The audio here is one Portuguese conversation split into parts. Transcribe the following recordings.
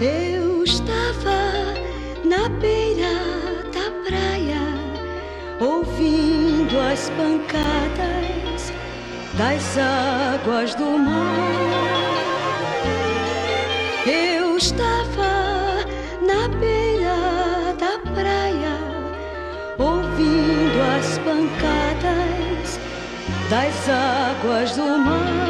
Eu estava na beira da praia, ouvindo as pancadas das águas do mar. Eu estava na beira da praia, ouvindo as pancadas das águas do mar.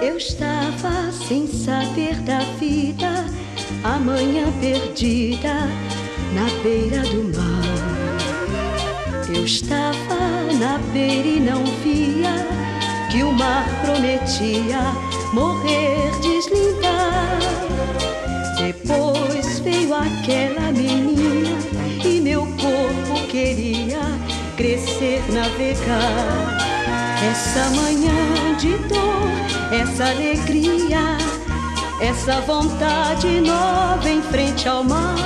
Eu estava sem saber da vida, amanhã perdida na beira do mar. Eu estava na beira e não via que o mar prometia morrer deslindar. Depois veio aquela menina e meu corpo queria crescer, navegar. Essa manhã de dor, essa alegria, essa vontade nova em frente ao mar,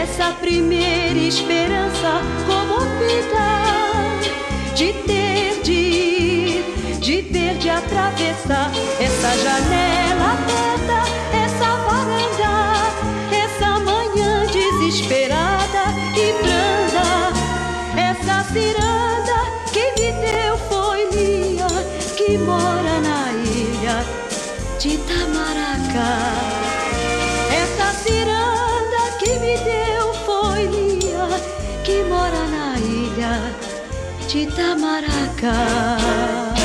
essa primeira esperança comovida de ter de ir, de ter de atravessar essa janela aberta, essa varanda, essa manhã desesperada e branda, essa ciranda que me deu foi Lia, que mora na ilha de Tamaracá. De Tamaracá.